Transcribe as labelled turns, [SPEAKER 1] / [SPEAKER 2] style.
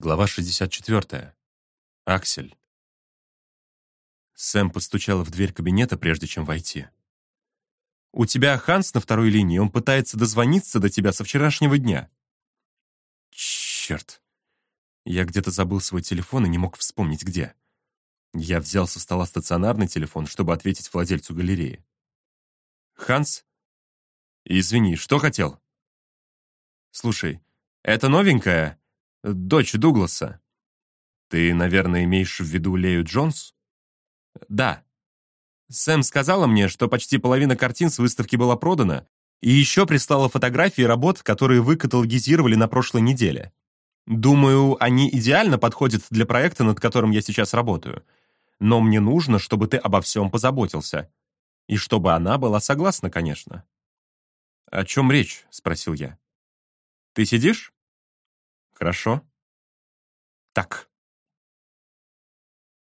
[SPEAKER 1] Глава 64. Аксель. Сэм постучала в дверь кабинета, прежде чем войти. «У тебя Ханс на второй линии, он пытается дозвониться до тебя со вчерашнего дня». «Черт!» Я где-то забыл свой телефон и не мог вспомнить, где. Я взял со стола стационарный телефон, чтобы ответить владельцу галереи. «Ханс?» «Извини, что хотел?» «Слушай, это новенькая?» Дочь Дугласа. Ты, наверное, имеешь в виду Лею Джонс? Да. Сэм сказала мне, что почти половина картин с выставки была продана, и еще прислала фотографии работ, которые вы каталогизировали на прошлой неделе. Думаю, они идеально подходят для проекта, над которым я сейчас работаю. Но мне нужно, чтобы ты обо всем позаботился. И чтобы она была согласна, конечно. «О чем речь?» — спросил я. «Ты сидишь?» Хорошо. Так.